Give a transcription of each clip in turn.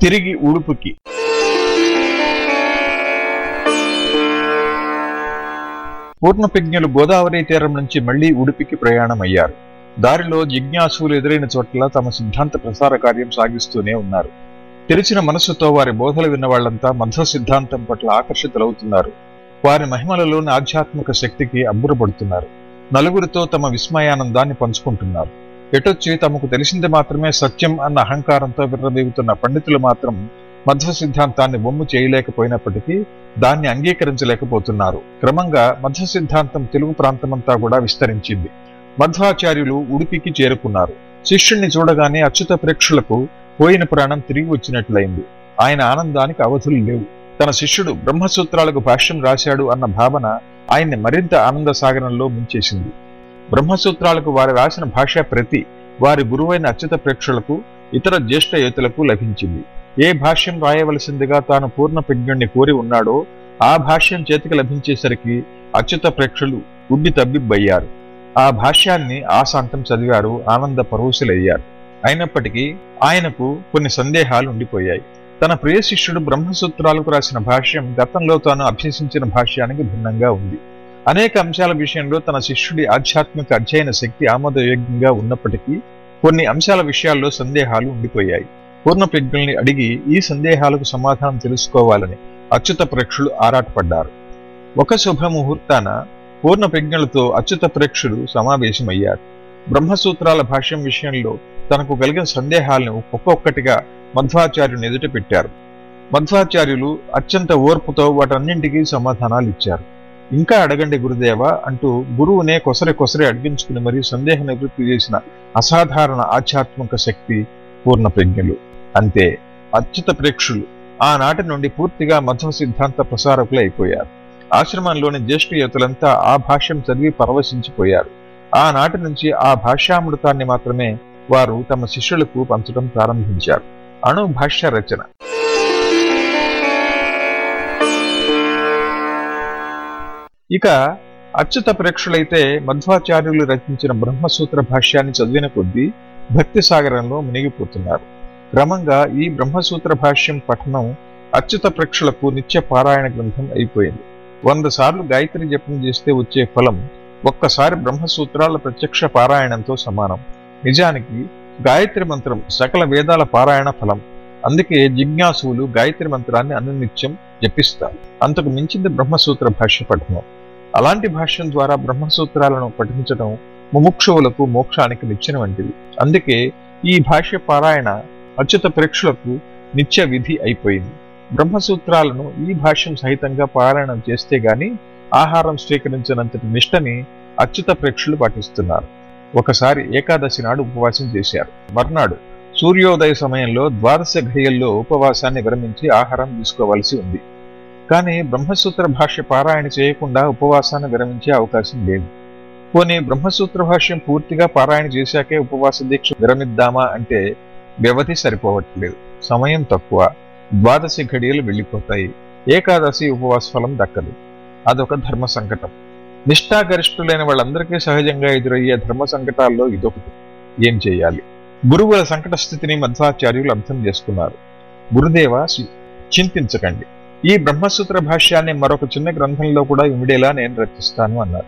తిరిగి ఉడుపుకి. పూర్ణపిజ్ఞులు గోదావరి తీరం నుంచి మళ్ళీ ఉడిపికి ప్రయాణమయ్యారు. దారిలో జిజ్ఞాసులు ఎదురైన చోట్ల తమ సిద్ధాంత ప్రసార కార్యం సాగిస్తూనే ఉన్నారు. తెరిచిన మనస్సుతో వారి బోధలు విన్న వాళ్ళంతా మధ్వ సిద్ధాంతం పట్ల ఆకర్షితులవుతున్నారు. వారి మహిమలలోని ఆధ్యాత్మిక శక్తికి అబ్బురపడుతున్నారు. నలుగురితో తమ విస్మయానందాన్ని పంచుకుంటున్నారు. ఎటొచ్చి తమకు తెలిసింది మాత్రమే సత్యం అన్న అహంకారంతో విర్రబీగుతున్న పండితులు మాత్రం మధ్వ సిద్ధాంతాన్ని బొమ్ము చేయలేకపోయినప్పటికీ దాన్ని అంగీకరించలేకపోతున్నారు. క్రమంగా మధ్వ సిద్ధాంతం తెలుగు ప్రాంతమంతా కూడా విస్తరించింది. మధ్వాచార్యులు ఉడిపికి చేరుకున్నారు. శిష్యుణ్ణి చూడగానే అచ్యుత ప్రేక్షులకు పోయిన ప్రాణం తిరిగి వచ్చినట్లయింది. ఆయన ఆనందానికి అవధులు లేవు. తన శిష్యుడు బ్రహ్మసూత్రాలకు భాష్యం రాశాడు అన్న భావన ఆయన్ని మరింత ఆనంద సాగరంలో ముంచేసింది. బ్రహ్మసూత్రాలకు వారు రాసిన భాషా ప్రతి వారి గురువైన అచ్యుత ప్రేక్షులకు ఇతర జ్యేష్ఠ యుతులకు లభించింది. ఏ భాష్యం రాయవలసిందిగా తాను పూర్ణ ప్రజ్ఞుణ్ణి కోరి ఉన్నాడో ఆ భాష్యం చేతికి లభించేసరికి అచ్యుత ప్రేక్షులు ఉబ్బి తబ్బిబ్బయ్యారు. ఆ భాష్యాన్ని ఆశాంతం చదివారు ఆనంద పరవశులయ్యారు. అయినప్పటికీ ఆయనకు కొన్ని సందేహాలు ఉండిపోయాయి. తన ప్రియ శిష్యుడు బ్రహ్మసూత్రాలకు రాసిన భాష్యం గతంలో తాను అభ్యసించిన భాష్యానికి భిన్నంగా ఉంది. అనేక అంశాల విషయంలో తన శిష్యుడి ఆధ్యాత్మిక అధ్యయన శక్తి ఆమోదయోగ్యంగా ఉన్నప్పటికీ కొన్ని అంశాల విషయాల్లో సందేహాలు ఉండిపోయాయి. పూర్ణ ప్రజ్ఞల్ని అడిగి ఈ సందేహాలకు సమాధానం తెలుసుకోవాలని అచ్యుత ప్రేక్షులు ఆరాటపడ్డారు. ఒక శుభముహూర్తాన పూర్ణ ప్రజ్ఞలతో అచ్యుత ప్రేక్షులు సమావేశమయ్యారు. బ్రహ్మసూత్రాల భాష్యం విషయంలో తనకు కలిగిన సందేహాలను ఒక్కొక్కటిగా మధ్వాచార్యుని ఎదుట పెట్టారు. మధ్వాచార్యులు అత్యంత ఓర్పుతో వాటన్నింటికీ సమాధానాలు ఇచ్చారు ఇంకా అడగండి గురుదేవ అంటూ గురువునే కొసరి కొసరి అడిగించుకుని మరియు సందేహ నివృత్తి చేసిన అసాధారణ ఆధ్యాత్మిక శక్తి పూర్ణ ప్రజ్ఞలు. అంతే అచ్యుత ప్రేక్షులు ఆనాటి నుండి పూర్తిగా మధ్వ సిద్ధాంత ప్రసారకులు అయిపోయారు ఆశ్రమంలోని జ్యేష్ఠయుతులంతా ఆ భాష్యం చదివి పరవశించిపోయారు. ఆనాటి నుంచి ఆ భాష్యామృతాన్ని మాత్రమే వారు తమ శిష్యులకు పంచడం ప్రారంభించారు. అణు భాష్య రచన. ఇక అచ్యుత ప్రేక్షులైతే మధ్వాచార్యులు రచించిన బ్రహ్మసూత్ర భాష్యాన్ని చదివిన కొద్దీ భక్తి సాగరంలో మునిగిపోతున్నారు. క్రమంగా ఈ బ్రహ్మసూత్ర భాష్యం పఠనం అచ్యుత ప్రేక్షులకు నిత్య పారాయణ గ్రంథం అయిపోయింది. వంద సార్లు గాయత్రి జపం చేస్తే వచ్చే ఫలం ఒక్కసారి బ్రహ్మసూత్రాల ప్రత్యక్ష పారాయణంతో సమానం. నిజానికి గాయత్రి మంత్రం సకల వేదాల పారాయణ ఫలం. అందుకే జిజ్ఞాసువులు గాయత్రి మంత్రాన్ని అనునిత్యం జపిస్తారు. అంతకు మించింది బ్రహ్మసూత్ర భాష్య పఠనం. అలాంటి భాష్యం ద్వారా బ్రహ్మసూత్రాలను పఠించడం ముముక్షువులకు మోక్షానికి నిచ్చెన వంటిది. అందుకే ఈ భాష్య పారాయణ అచ్యుత ప్రేక్షులకు నిత్య విధి అయిపోయింది. బ్రహ్మసూత్రాలను ఈ భాష్యం సహితంగా పారాయణం చేస్తే గాని ఆహారం స్వీకరించినంతటి నిష్టని అచ్యుత ప్రేక్షులు పాటిస్తున్నారు. ఒకసారి ఏకాదశి నాడు ఉపవాసం చేశారు. మర్నాడు సూర్యోదయ సమయంలో ద్వాదశ ఘడియల్లో ఉపవాసాన్ని విరమించి ఆహారం తీసుకోవలసి ఉంది. కానీ బ్రహ్మసూత్ర భాష్య పారాయణ చేయకుండా ఉపవాసాన్ని విరమించే అవకాశం లేదు. పోనీ బ్రహ్మసూత్ర భాష్యం పూర్తిగా పారాయణ చేశాకే ఉపవాస దీక్ష విరమిద్దామా అంటే వ్యవధి సరిపోవట్లేదు. సమయం తక్కువ. ద్వాదశి ఘడియలు వెళ్ళిపోతాయి. ఏకాదశి ఉపవాస ఫలం దక్కదు. అదొక ధర్మ సంకటం. నిష్ఠాగరిష్ఠులైన వాళ్ళందరికీ సహజంగా ఎదురయ్యే ధర్మ సంకటాల్లో ఇదొకటి. ఏం చేయాలి? గురువుల సంకట స్థితిని మధ్వాచార్యులు అర్థం చేసుకున్నారు. గురుదేవ చింతించకండి. ఈ బ్రహ్మసూత్ర భాష్యాన్ని మరొక చిన్న గ్రంథంలో కూడా ఇమిడేలా నేను రచిస్తాను అన్నారు.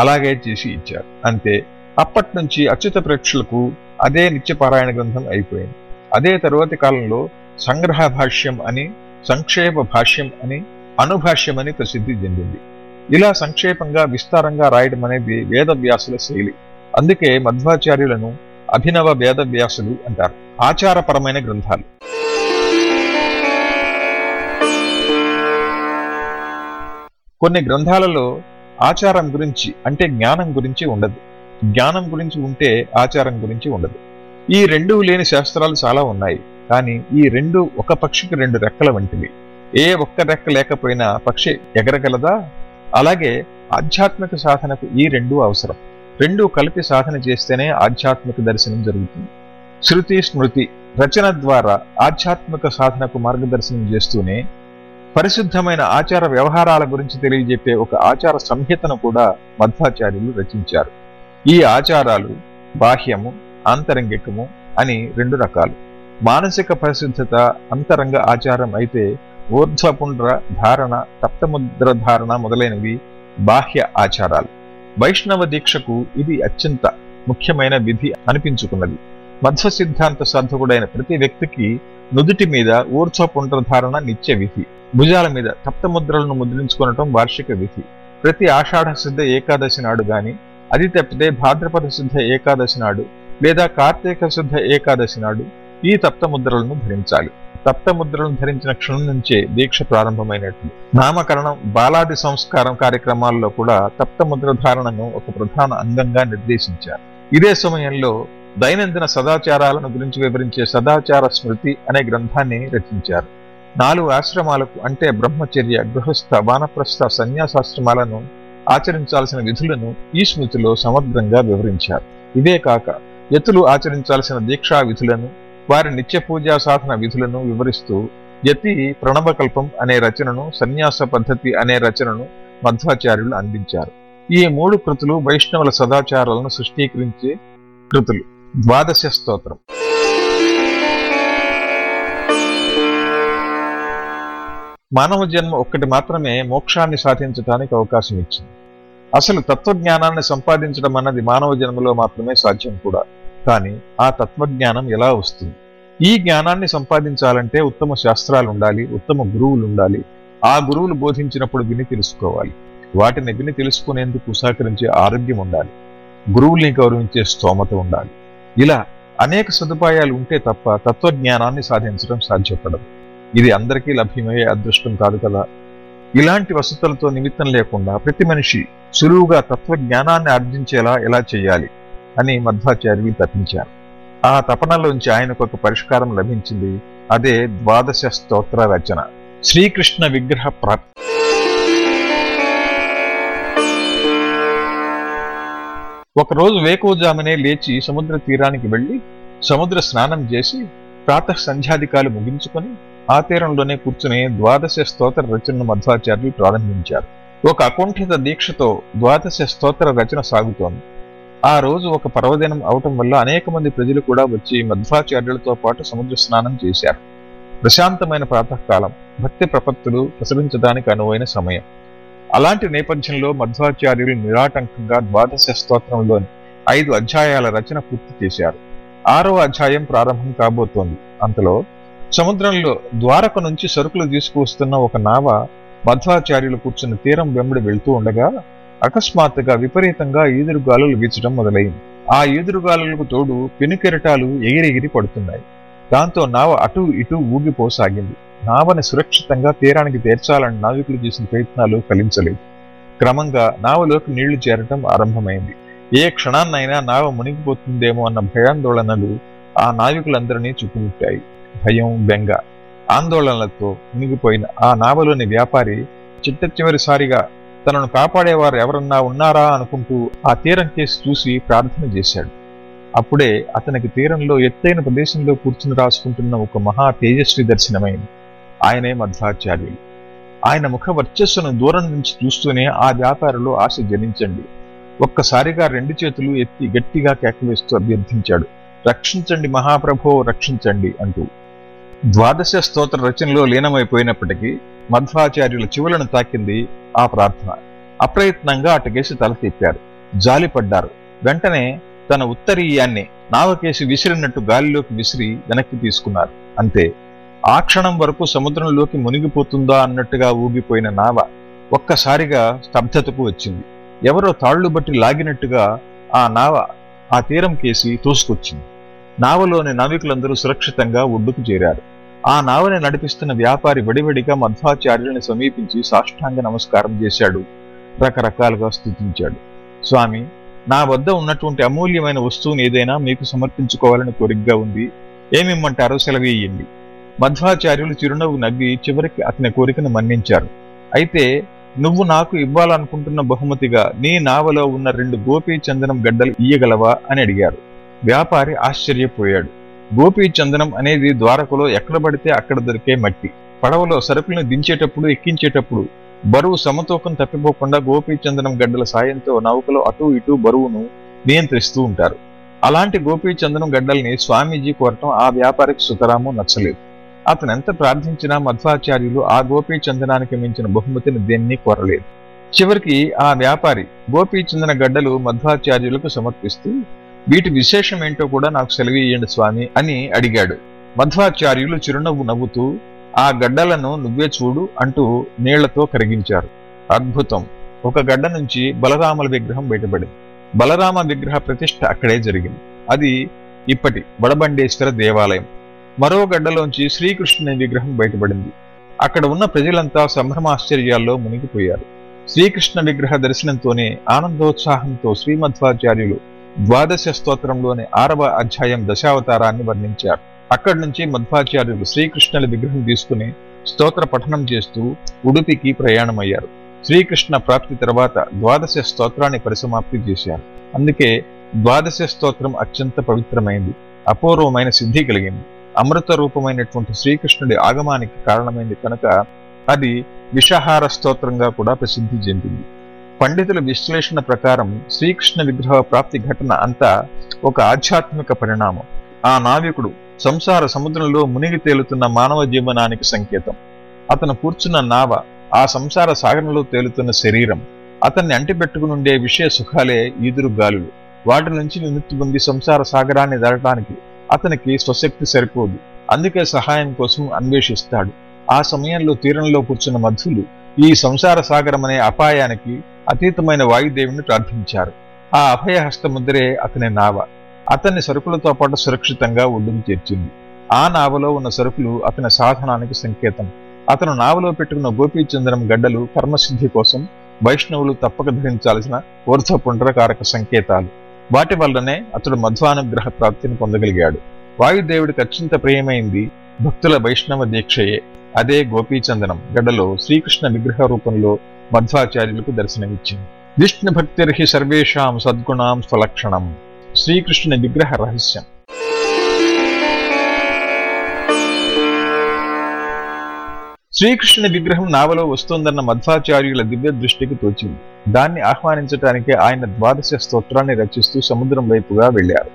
అలాగే చేసి ఇచ్చారు. అంతే. అప్పటి నుంచి అచ్యుత ప్రేక్షకులకు అదే నిత్యపారాయణ గ్రంథం అయిపోయింది. అదే తరువాతి కాలంలో సంగ్రహ భాష్యం అని సంక్షేప భాష్యం అని అనుభాష్యం అని ప్రసిద్ధి చెందింది. ఇలా సంక్షేపంగా విస్తారంగా రాయడం అనేది వేదవ్యాసుల శైలి. అందుకే మధ్వాచార్యులను అభినవ వేదవ్యాసులు అంటారు. ఆచారపరమైన గ్రంథాలు. కొన్ని గ్రంథాలలో ఆచారం గురించి అంటే జ్ఞానం గురించి ఉండదు. జ్ఞానం గురించి ఉంటే ఆచారం గురించి ఉండదు. ఈ రెండు లేని శాస్త్రాలు చాలా ఉన్నాయి. కానీ ఈ రెండు ఒక పక్షికి రెండు రెక్కల వంటివి. ఏ ఒక్క రెక్క లేకపోయినా పక్షి ఎగరగలదా? అలాగే ఆధ్యాత్మిక సాధనకు ఈ రెండు అవసరం. రెండు కలిపి సాధన చేస్తేనే ఆధ్యాత్మిక దర్శనం జరుగుతుంది. శృతి స్మృతి రచన ద్వారా ఆధ్యాత్మిక సాధనకు మార్గదర్శనం చేస్తూనే పరిశుద్ధమైన ఆచార వ్యవహారాల గురించి తెలియజెప్పే ఒక ఆచార సంహితను కూడా మధ్వాచార్యులు రచించారు. ఈ ఆచారాలు బాహ్యము ఆంతరంగికము అని రెండు రకాలు. మానసిక పరిశుద్ధత అంతరంగ ఆచారం అయితే ఊర్ధ్వపుండ్ర ధారణ తప్తముద్ర ధారణ మొదలైనవి బాహ్య ఆచారాలు. వైష్ణవ దీక్షకు ఇది అత్యంత ముఖ్యమైన విధి అనిపించుకున్నది. మధ్వ సిద్ధాంత సాధకుడైన ప్రతి వ్యక్తికి నుదుటి మీద ఊర్ధ్వపుండ్ర ధారణ నిత్య విధి. భుజాల మీద తప్తముద్రలను ముద్రించుకొనటం వార్షిక విధి. ప్రతి ఆషాఢ సిద్ధ ఏకాదశి నాడు గాని అది తప్పితే భాద్రపద సిద్ధ ఏకాదశి నాడు లేదా కార్తీక శుద్ధ ఏకాదశి నాడు ఈ తప్తముద్రలను ధరించాలి. తప్తముద్రలను ధరించిన క్షణం నుంచే దీక్ష ప్రారంభమైనట్లు నామకరణం బాలాది సంస్కారం కార్యక్రమాల్లో కూడా తప్తముద్ర ధారణను ఒక ప్రధాన అంగంగా నిర్దేశించారు. ఇదే సమయంలో దైనందిన సదాచారాలను గురించి వివరించే సదాచార స్మృతి అనే గ్రంథాన్ని రచించారు. నాలుగు ఆశ్రమాలకు అంటే బ్రహ్మచర్య గృహస్థ వానప్రస్థ సన్యాసాశ్రమాలను ఆచరించాల్సిన విధులను ఈ స్మృతిలో సమగ్రంగా వివరించారు. ఇదే కాక యతులు ఆచరించాల్సిన దీక్షా విధులను వారి నిత్య పూజా సాధన విధులను వివరిస్తూ యతి ప్రణవకల్పం అనే రచనను సన్యాస పద్ధతి అనే రచనను మధ్వాచార్యులు అందించారు. ఈ మూడు కృతులు వైష్ణవుల సదాచారాలను సృష్టీకరించే కృతులు. ద్వాదశ స్తోత్రం. మానవ జన్మ ఒక్కటి మాత్రమే మోక్షాన్ని సాధించడానికి అవకాశం ఇచ్చింది. అసలు తత్వజ్ఞానాన్ని సంపాదించడం అన్నది మానవ జన్మలో మాత్రమే సాధ్యం కూడా. కానీ ఆ తత్వజ్ఞానం ఎలా వస్తుంది? ఈ జ్ఞానాన్ని సంపాదించాలంటే ఉత్తమ శాస్త్రాలు ఉండాలి ఉత్తమ గురువులు ఉండాలి. ఆ గురువులు బోధించినప్పుడు విని తెలుసుకోవాలి. వాటిని విని తెలుసుకునేందుకు సహకరించే ఆరోగ్యం ఉండాలి. గురువుల్ని గౌరవించే స్తోమత ఉండాలి. ఇలా అనేక సదుపాయాలు ఉంటే తప్ప తత్వజ్ఞానాన్ని సాధించడం సాధ్యపడదు. ఇది అందరికీ లభ్యమయ్యే అదృష్టం కాదు కదా? ఇలాంటి వసతులతో నిమిత్తం లేకుండా ప్రతి మనిషి సులువుగా తత్వజ్ఞానాన్ని ఆర్జించేలా ఎలా చేయాలి అని మధ్వాచార్యులు తప్పించారు ఆ తపనలోంచి ఆయనకు ఒక పరిష్కారం లభించింది అదే ద్వాదశ స్తోత్ర రచన. శ్రీకృష్ణ విగ్రహ ప్రాప్తి. ఒకరోజు వేకోజామునే లేచి సముద్ర తీరానికి వెళ్ళి సముద్ర స్నానం చేసి ప్రాతః సంధ్యాధికాలు ముగించుకొని ఆ తీరంలోనే కూర్చుని ద్వాదశ స్తోత్ర రచనను మధ్వాచార్యులు ప్రారంభించారు. ఒక అకుంఠిత దీక్షతో ద్వాదశ స్తోత్ర రచన సాగుతోంది. ఆ రోజు ఒక పర్వదినం అవటం వల్ల అనేక మంది ప్రజలు కూడా వచ్చి మధ్వాచార్యులతో పాటు సముద్ర స్నానం చేశారు. ప్రశాంతమైన ప్రాతకాలం భక్తి ప్రపత్తులు ప్రసరించడానికి అనువైన సమయం. అలాంటి నేపథ్యంలో మధ్వాచార్యులు నిరాటంకంగా ద్వాదశ స్తోత్రంలోని ఐదు అధ్యాయాల రచన పూర్తి చేశారు. ఆరో అధ్యాయం ప్రారంభం కాబోతోంది. అంతలో సముద్రంలో ద్వారక నుంచి సరుకులు తీసుకువస్తున్న ఒక నావ మధ్వాచార్యులు కూర్చున్న తీరం వెంబడి వెళ్తూ ఉండగా అకస్మాత్తుగా విపరీతంగా ఈదురుగాలులు వీచడం మొదలైంది. ఆ ఈదురుగాలులకు తోడు పెనుకెరటాలు ఎగిరెగిరి పడుతున్నాయి. దాంతో నావ అటు ఇటు ఊగిపోసాగింది. నావని సురక్షితంగా తీరానికి తీర్చాలని నావికులు చేసిన ప్రయత్నాలు ఫలించలేదు. క్రమంగా నావలోకి నీళ్ళు చేరటం ఆరంభమైంది. ఏ క్షణాన్నైనా నావ మునిగిపోతుందేమో అన్న భయాందోళనలు ఆ నావికులందరినీ చుట్టుముట్టాయి. భయం బెంగ ఆందోళనలతో మునిగిపోయిన ఆ నావలోని వ్యాపారి చిట్ట చివరిసారిగా తనను కాపాడేవారు ఎవరన్నా ఉన్నారా అనుకుంటూ ఆ తీరం కేసి చూసి ప్రార్థన చేశాడు. అప్పుడే అతనికి తీరంలో ఎత్తైన ప్రదేశంలో కూర్చుని రాసుకుంటున్న ఒక మహా తేజస్వి దర్శనమైంది. ఆయనే మధ్వాచార్యులు. ఆయన ముఖ వర్చస్సును దూరం నుంచి చూస్తూనే ఆ వ్యాపారిలో ఆశ జనించండి. ఒక్కసారిగా రెండు చేతులు ఎత్తి గట్టిగా కేకవేస్తూ అభ్యర్థించాడు. రక్షించండి మహాప్రభో రక్షించండి అంటూ. ద్వాదశ స్తోత్ర రచనలో లీనమైపోయినప్పటికీ మధ్వాచార్యుల చివులను తాకింది ఆ ప్రార్థన. అప్రయత్నంగా అటుకేసి తల తిప్పారు. జాలిపడ్డారు. వెంటనే తన ఉత్తరీయాన్ని నావకేసి విసిరినట్టు గాలిలోకి విసిరి వెనక్కి తీసుకున్నారు. అంతే ఆ క్షణం వరకు సముద్రంలోకి మునిగిపోతుందా అన్నట్టుగా ఊగిపోయిన నావ ఒక్కసారిగా స్తబ్దతకు వచ్చింది. ఎవరో తాళ్ళు బట్టి లాగినట్టుగా ఆ నావ ఆ తీరం కేసి తోసుకొచ్చింది. నావలోని నావికులందరూ సురక్షితంగా ఒడ్డుకు చేరారు. ఆ నావని నడిపిస్తున్న వ్యాపారి వడివడిగా మధ్వాచార్యుల్ని సమీపించి సాష్టాంగ నమస్కారం చేశాడు. రకరకాలుగా స్థుతించాడు స్వామి నా వద్ద ఉన్నటువంటి అమూల్యమైన వస్తువుని ఏదైనా మీకు సమర్పించుకోవాలని కోరికగా ఉంది. ఏమిమ్మంటారో సెలవేయండి మధ్వాచార్యులు చిరునవ్వు నవ్వి చివరికి అతని కోరికను మన్నించారు. అయితే నువ్వు నాకు ఇవ్వాలనుకుంటున్న బహుమతిగా నీ నావలో ఉన్న రెండు గోపీ చందనం గడ్డలు ఇయ్యగలవా అని అడిగారు. వ్యాపారి ఆశ్చర్యపోయాడు. గోపీ చందనం అనేది ద్వారకలో ఎక్కడ పడితే అక్కడ దొరికే మట్టి. పడవలో సరుకులను దించేటప్పుడు ఎక్కించేటప్పుడు బరువు సమతూకం తప్పిపోకుండా గోపీచందనం గడ్డల సాయంతో నౌకలో అటూ ఇటూ బరువును నియంత్రిస్తూ ఉంటారు. అలాంటి గోపీచందనం గడ్డల్ని స్వామీజీ కోరటం ఆ వ్యాపారికి సుతరాము నచ్చలేదు. అతను ఎంత ప్రార్థించినా మధ్వాచార్యులు ఆ గోపీచందనానికి మించిన బహుమతిని దేన్ని కోరలేదు. చివరికి ఆ వ్యాపారి గోపీచందన గడ్డలు మధ్వాచార్యులకు సమర్పిస్తూ వీటి విశేషం ఏంటో కూడా నాకు సెలవీయండి స్వామి అని అడిగాడు. మధ్వాచార్యులు చిరునవ్వు నవ్వుతూ ఆ గడ్డలను నువ్వే చూడు అంటూ నీళ్ళతో కరిగించారు. అద్భుతం. ఒక గడ్డ నుంచి బలరాముల విగ్రహం బయటపడింది. బలరామ విగ్రహ ప్రతిష్ఠ అక్కడే జరిగింది. అది ఇప్పటి వడబండేశ్వర దేవాలయం. మరో గడ్డలోంచి శ్రీకృష్ణుని విగ్రహం బయటపడింది. అక్కడ ఉన్న ప్రజలంతా సంభ్రమాశ్చర్యాల్లో మునిగిపోయారు. శ్రీకృష్ణ విగ్రహ దర్శనంతోనే ఆనందోత్సాహంతో శ్రీమధ్వాచార్యులు ద్వాదశ స్తోత్రంలోని ఆరవ అధ్యాయం దశావతారాన్ని వర్ణించారు. అక్కడి నుంచి మధ్వాచార్యులు శ్రీకృష్ణుల విగ్రహం తీసుకుని స్తోత్ర పఠనం చేస్తూ ఉడుపికి ప్రయాణమయ్యారు. శ్రీకృష్ణ ప్రాప్తి తర్వాత ద్వాదశ స్తోత్రాన్ని పరిసమాప్తి చేశారు. అందుకే ద్వాదశ స్తోత్రం అత్యంత పవిత్రమైంది. అపూర్వమైన సిద్ధి కలిగింది. అమృత రూపమైనటువంటి శ్రీకృష్ణుడి ఆగమానికి కారణమైంది కనుక అది విషహార స్తోత్రంగా కూడా ప్రసిద్ధి చెందింది. పండితుల విశ్లేషణ ప్రకారం శ్రీకృష్ణ విగ్రహ ప్రాప్తి ఘటన అంతా ఒక ఆధ్యాత్మిక పరిణామం. ఆ నావికుడు సంసార సముద్రంలో మునిగి తేలుతున్న మానవ జీవనానికి సంకేతం. అతను కూర్చున్న నావ ఆ సంసార సాగరంలో తేలుతున్న శరీరం. అతన్ని అంటిపెట్టుకునుండే విషయ సుఖాలే ఈదురు గాలులు. వాటి నుంచి విముక్తి పొంది సంసార సాగరాన్ని దాటడానికి అతనికి స్వశక్తి సరిపోదు. అందుకే సహాయం కోసం అన్వేషిస్తాడు. ఆ సమయంలో తీరంలో కూర్చున్న మధ్యులు ఈ సంసార సాగరం అనే అపాయానికి అతీతమైన వాయుదేవుని ప్రార్థించారు. ఆ అభయహస్త ముద్రే అతని నావ. అతన్ని సరుకులతో పాటు సురక్షితంగా ఒడ్డుకు చేర్చింది. ఆ నావలో ఉన్న సరుకులు అతని సాధనానికి సంకేతం. అతను నావలో పెట్టుకున్న గోపీచంద్రం గడ్డలు కర్మసిద్ధి కోసం వైష్ణవులు తప్పక ధరించాల్సిన ఊర్ధపుండ్రకారక సంకేతాలు. వాటి వల్లనే అతడు మధ్వానుగ్రహ ప్రాప్తిని పొందగలిగాడు. వాయుదేవుడికి అత్యంత ప్రియమైంది భక్తుల వైష్ణవ దీక్షయే. అదే గోపీచందనం గడ్డలో శ్రీకృష్ణ విగ్రహ రూపంలో మధ్వాచార్యులకు దర్శనమిచ్చింది. విష్ణు భక్తిర్హి సర్వేషాం సద్గుణాం స్వలక్షణం. శ్రీకృష్ణుని విగ్రహ రహస్యం. శ్రీకృష్ణుని విగ్రహం నావలో వస్తోందన్న మధ్వాచార్యుల దివ్య దృష్టికి తోచింది. దాన్ని ఆహ్వానించటానికి ఆయన ద్వాదశ స్తోత్రాన్ని రచిస్తూ సముద్రం వైపుగా వెళ్ళారు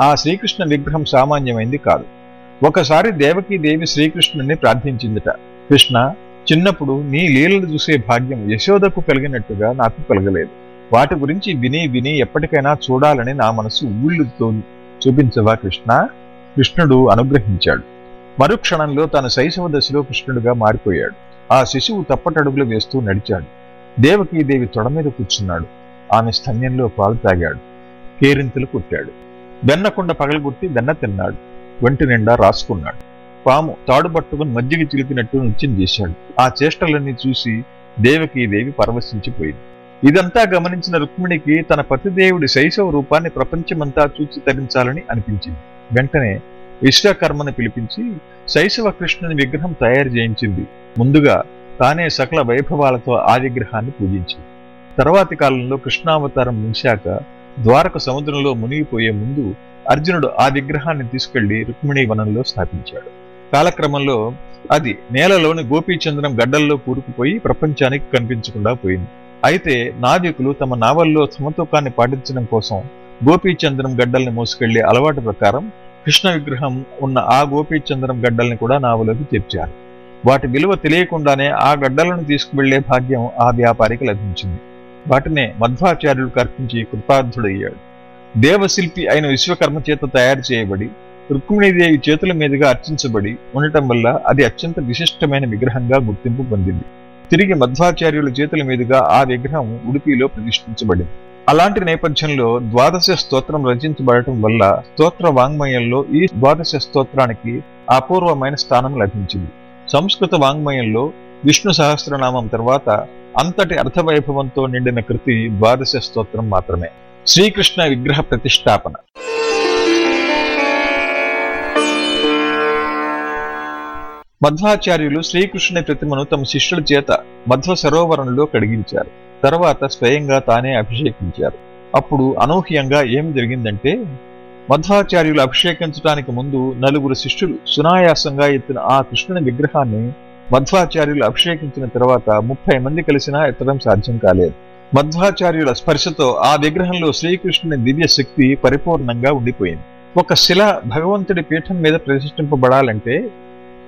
ఆ శ్రీకృష్ణ విగ్రహం సామాన్యమైంది కాదు. ఒకసారి దేవకీదేవి శ్రీకృష్ణుని ప్రార్థించిందిట. కృష్ణ చిన్నప్పుడు నీ లీలలు చూసే భాగ్యం యశోదకు కలిగినట్టుగా నాకు కలగలేదు. వాటి గురించి విని విని ఎప్పటికైనా చూడాలని నా మనసు ఊళ్ళుతో చూపించవా కృష్ణ? కృష్ణుడు అనుగ్రహించాడు. మరుక్షణంలో తన శైశవ దశలో కృష్ణుడిగా మారిపోయాడు. ఆ శిశువు తప్పటడుగులు వేస్తూ నడిచాడు. దేవకీదేవి తొడ మీద కూర్చున్నాడు. ఆమె స్తన్యంలో పాలు తాగాడు. కేరింతలు కుట్టాడు. బెన్నకుండ పగలగొట్టి బెన్న తిన్నాడు. ఒంటి నిండా రాసుకున్నాడు. పాము తాడు పట్టుకుని మజ్జిగ చిలిపినట్టు నృత్యం చేశాడు. ఆ చేష్టలన్నీ చూసి దేవకీదేవి పరవశించిపోయింది. ఇదంతా గమనించిన రుక్మిణికి తన పతిదేవుడి శైశవ రూపాన్ని ప్రపంచమంతా చూచి తరించాలని అనిపించింది. వెంటనే విశ్వకర్మని పిలిపించి శైశవ కృష్ణుని విగ్రహం తయారు చేయించింది. ముందుగా తానే సకల వైభవాలతో ఆ విగ్రహాన్ని పూజించింది. తర్వాతి కాలంలో కృష్ణావతారం ముగిశాక ద్వారక సముద్రంలో మునిగిపోయే ముందు అర్జునుడు ఆ విగ్రహాన్ని తీసుకెళ్ళి రుక్మిణి వనంలో స్థాపించాడు. కాలక్రమంలో అది నేలలోని గోపీచంద్రం గడ్డల్లో కూరుకుపోయి ప్రపంచానికి కనిపించకుండా పోయింది. అయితే నావికులు తమ నావల్లో సమతూకాన్ని పాటించడం కోసం గోపీచంద్రం గడ్డల్ని మోసుకెళ్ళే అలవాటు ప్రకారం కృష్ణ విగ్రహం ఉన్న ఆ గోపీచంద్రం గడ్డల్ని కూడా నావలోకి చేర్చారు. వాటి విలువ తెలియకుండానే ఆ గడ్డలను తీసుకువెళ్ళే భాగ్యం ఆ వ్యాపారికి లభించింది. వాటినే మధ్వాచార్యుడు కర్పించి కృతార్థుడయ్యాడు దేవశిల్పి అయిన విశ్వకర్మ చేత తయారు చేయబడి రుక్మిణీదేవి చేతుల మీదుగా అర్చించబడి ఉండటం వల్ల అది అత్యంత విశిష్టమైన విగ్రహంగా గుర్తింపు పొందింది. తిరిగి మధ్వాచార్యుల చేతుల మీదుగా ఆ విగ్రహం ఉడిపిలో ప్రతిష్ఠించబడింది. అలాంటి నేపథ్యంలో ద్వాదశ స్తోత్రం రచించబడటం వల్ల స్తోత్ర వాంగ్మయంలో ఈ ద్వాదశ స్తోత్రానికి అపూర్వమైన స్థానం లభించింది. సంస్కృత వాంగ్మయంలో విష్ణు సహస్రనామం తర్వాత అంతటి అర్థవైభవంతో నిండిన కృతి ద్వాదశ స్తోత్రం మాత్రమే. శ్రీకృష్ణ విగ్రహ ప్రతిష్టాపన. మధ్వాచార్యులు శ్రీకృష్ణుని ప్రతిమను తమ శిష్యుల చేత మధ్వ సరోవరంలో కడిగించారు. తర్వాత స్వయంగా తానే అభిషేకించారు. అప్పుడు అనూహ్యంగా ఏం జరిగిందంటే మధ్వాచార్యులు అభిషేకించడానికి ముందు నలుగురు శిష్యులు సునాయాసంగా ఎత్తిన ఆ కృష్ణుని విగ్రహాన్ని మధ్వాచార్యులు అభిషేకించిన తర్వాత ముప్పై మంది కలిసినా ఎత్తడం సాధ్యం కాలేదు. మధ్వాచార్యుల స్పర్శతో ఆ విగ్రహంలో శ్రీకృష్ణుని దివ్య శక్తి పరిపూర్ణంగా ఉండిపోయింది. ఒక శిల భగవంతుడి పీఠం మీద ప్రతిష్ఠింపబడాలంటే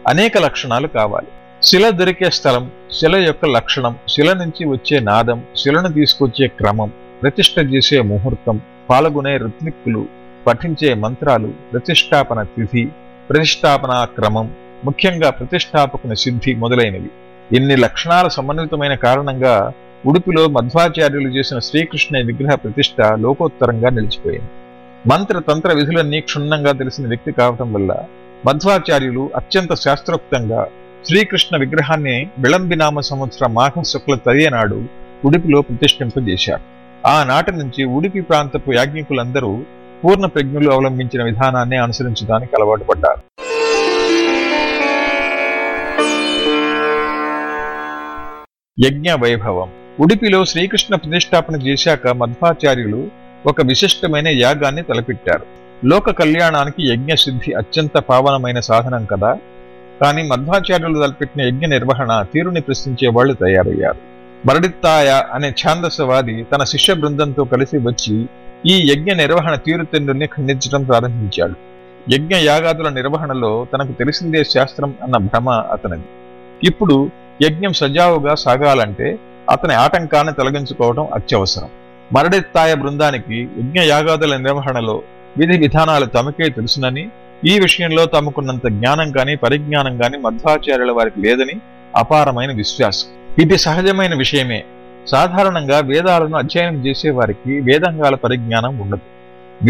అనేక లక్షణాలు కావాలి. శిల దొరికే స్థలం శిల యొక్క లక్షణం శిల నుంచి వచ్చే నాదం శిలను తీసుకొచ్చే క్రమం ప్రతిష్ట చేసే ముహూర్తం పాల్గొనే రుత్మిక్కులు పఠించే మంత్రాలు ప్రతిష్టాపన తిథి ప్రతిష్టాపన క్రమం ముఖ్యంగా ప్రతిష్టాపకుని సిద్ధి మొదలైనవి. ఇన్ని లక్షణాల సమన్వితమైన కారణంగా ఉడుపిలో మధ్వాచార్యులు చేసిన శ్రీకృష్ణ విగ్రహ ప్రతిష్ట లోకోత్తరంగా నిలిచిపోయింది. మంత్ర తంత్ర విధులన్నీ క్షుణ్ణంగా తెలిసిన వ్యక్తి కావటం వల్ల మధ్వాచార్యులు అత్యంత శాస్త్రోక్తంగా శ్రీకృష్ణ విగ్రహాన్ని విళంబినామ సంవత్సర మాఘ శుక్ల తదియనాడు ఉడిపిలో ప్రతిష్ఠింపజేశారు. ఆనాటి నుంచి ఉడిపి ప్రాంతపు యాజ్ఞికులందరూ పూర్ణ ప్రజ్ఞులు అవలంబించిన విధానాన్ని అనుసరించడానికి అలవాటు పడ్డారు. యజ్ఞ వైభవం. ఉడిపిలో శ్రీకృష్ణ ప్రతిష్టాపన చేశాక మధ్వాచార్యులు ఒక విశిష్టమైన యాగాన్ని తలపెట్టారు. లోక కళ్యాణానికి యజ్ఞ సిద్ధి అత్యంత పావనమైన సాధనం కదా? కానీ మధ్వాచార్యులు తలపెట్టిన యజ్ఞ నిర్వహణ తీరుని ప్రశ్నించే వాళ్ళు తయారయ్యారు. మరడిత్తాయ అనే ఛాందసవాది తన శిష్య బృందంతో కలిసి వచ్చి ఈ యజ్ఞ నిర్వహణ తీరుతెన్నుల్ని ఖండించడం ప్రారంభించాడు. యజ్ఞ యాగాదుల నిర్వహణలో తనకు తెలిసిందే శాస్త్రం అన్న భ్రమ అతనిది. ఇప్పుడు యజ్ఞం సజావుగా సాగాలంటే అతని ఆటంకాన్ని తొలగించుకోవడం అత్యవసరం. మరడెత్తాయ బృందానికి యజ్ఞ యాగాదుల నిర్వహణలో విధి విధానాలు తమకే తెలుసునని ఈ విషయంలో తమకున్నంత జ్ఞానం కానీ పరిజ్ఞానం కానీ మధ్వాచార్యుల వారికి లేదని అపారమైన విశ్వాసం. ఇది సహజమైన విషయమే. సాధారణంగా వేదాలను అధ్యయనం చేసే వారికి వేదంగాల పరిజ్ఞానం ఉండదు.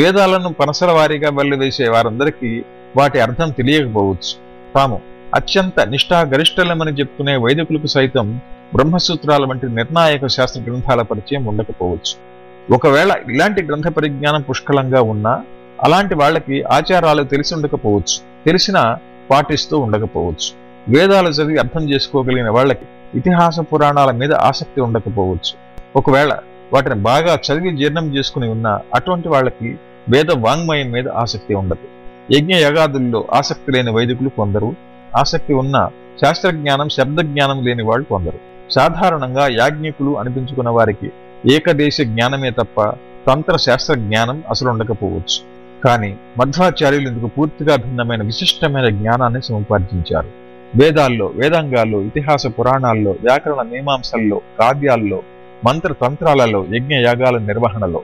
వేదాలను పనసల వారీగా వెళ్ళివేసే వారందరికీ వాటి అర్థం తెలియకపోవచ్చు. తాము అత్యంత నిష్ఠాగరిష్టలమని చెప్పుకునే వైదికులకు సైతం బ్రహ్మసూత్రాల వంటి నిర్ణాయక శాస్త్ర గ్రంథాల పరిచయం ఉండకపోవచ్చు. ఒకవేళ ఇలాంటి గ్రంథ పరిజ్ఞానం పుష్కలంగా ఉన్నా అలాంటి వాళ్ళకి ఆచారాలు తెలిసి ఉండకపోవచ్చు తెలిసినా పాటిస్తూ ఉండకపోవచ్చు. వేదాలు చదివి అర్థం చేసుకోగలిగిన వాళ్ళకి ఇతిహాస పురాణాల మీద ఆసక్తి ఉండకపోవచ్చు. ఒకవేళ వాటిని బాగా చదివి జీర్ణం చేసుకుని ఉన్న అటువంటి వాళ్ళకి వేద వాంగ్మయం మీద ఆసక్తి ఉండదు. యజ్ఞ యగాదుల్లో ఆసక్తి లేని వైదికులు కొందరు ఆసక్తి ఉన్న శాస్త్రజ్ఞానం శబ్ద జ్ఞానం లేని వాళ్ళు కొందరు. సాధారణంగా యాజ్ఞికులు అనిపించుకున్న వారికి ఏకదేశ జ్ఞానమే తప్ప తంత్ర శాస్త్ర జ్ఞానం అసలు ఉండకపోవచ్చు. కానీ మధ్వాచార్యులు ఇందుకు పూర్తిగా భిన్నమైన విశిష్టమైన జ్ఞానాన్ని సముపార్జించారు. వేదాల్లో వేదాంగాల్లో ఇతిహాస పురాణాల్లో వ్యాకరణ మీమాంసల్లో కావ్యాల్లో మంత్ర తంత్రాలలో యజ్ఞ యాగాల నిర్వహణలో.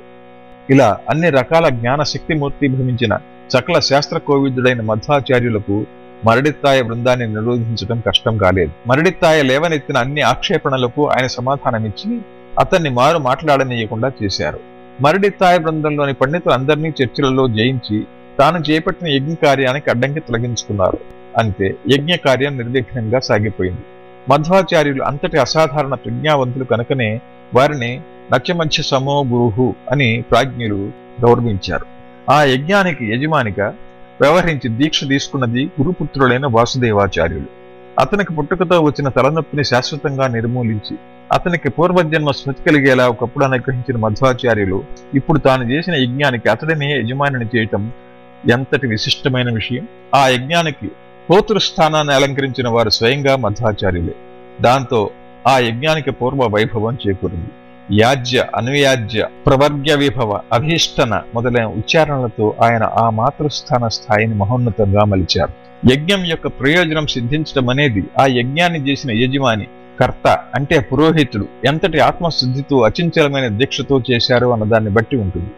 ఇలా అన్ని రకాల జ్ఞాన శక్తిమూర్తి భవించిన సకల శాస్త్ర కోవిదుడైన మధ్వాచార్యులకు మరడిత్తాయ బృందాన్ని నిరోధించడం కష్టం కాలేదు. మరడిత్తాయ లేవనెత్తిన అన్ని ఆక్షేపణలకు ఆయన సమాధానమిచ్చి అతన్ని మారు మాట్లాడనీయకుండా చేశారు. మరడి మరడిత్తాయ బృందంలోని పండితులందరినీ చర్చలలో జయించి తాను చేపట్టిన యజ్ఞ కార్యానికి అడ్డంకి తొలగించుకున్నారు. అంతే యజ్ఞ కార్యం నిర్విఘ్నంగా సాగిపోయింది. మధ్వాచార్యులు అంతటి అసాధారణ ప్రజ్ఞావంతులు కనుకనే వారిని నత్యమధ్య సమో గురుహు అని ప్రాజ్ఞులు గౌరవించారు. ఆ యజ్ఞానికి యజమానిగా వ్యవహరించి దీక్ష తీసుకున్నది గురుపుత్రులైన వాసుదేవాచార్యులు. అతనికి పుట్టుకతో వచ్చిన తలనొప్పిని శాశ్వతంగా నిర్మూలించి అతనికి పూర్వజన్మ స్మృతి కలిగేలా ఒకప్పుడు అనుగ్రహించిన మధ్వాచార్యులు ఇప్పుడు తాను చేసిన యజ్ఞానికి అతడిని యజమానిని చేయటం ఎంతటి విశిష్టమైన విషయం? ఆ యజ్ఞానికి పోతృ స్థానాన్ని అలంకరించిన వారు స్వయంగా మధ్వాచార్యులే. దాంతో ఆ యజ్ఞానికి పూర్వ వైభవం చేకూరింది. యాజ్య అనుయాజ్య ప్రవర్గ్య విభవ అభీష్టన మొదలైన ఉచ్చారణలతో ఆయన ఆ మాతృస్థాన స్థాయిని మహోన్నతంగా మలిచారు. యజ్ఞం యొక్క ప్రయోజనం సిద్ధించడం అనేది ఆ యజ్ఞాన్ని చేసిన యజమాని కర్త అంటే పురోహితుడు ఎంతటి ఆత్మశుద్ధితో అచించలమైన దీక్షతో చేశారు అన్నదాన్ని బట్టి ఉంటుంది.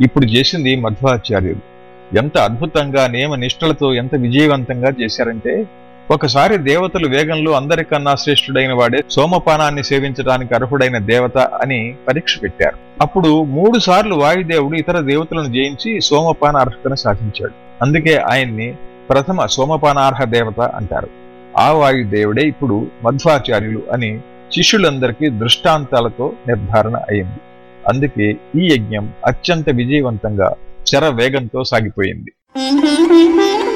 ఇప్పుడు చేసింది మధ్వాచార్యుడు. ఎంత అద్భుతంగా నియమ నిష్ఠలతో ఎంత విజయవంతంగా చేశారంటే ఒకసారి దేవతలు వేగంలో అందరికన్నా శ్రేష్ఠుడైన వాడే సోమపానాన్ని సేవించడానికి అర్హుడైన దేవత అని పరీక్ష పెట్టారు. అప్పుడు మూడు సార్లు వాయుదేవుడు ఇతర దేవతలను జయించి సోమపాన అర్హతను సాధించాడు. అందుకే ఆయన్ని ప్రథమ సోమపానార్హ దేవత అంటారు. ఆ వాయుదేవుడే ఇప్పుడు మధ్వాచార్యులు అని శిష్యులందరికీ దృష్టాంతాలతో నిర్ధారణ అయింది. అందుకే ఈ యజ్ఞం అత్యంత విజయవంతంగా శర వేగంతో సాగిపోయింది mm-hmm.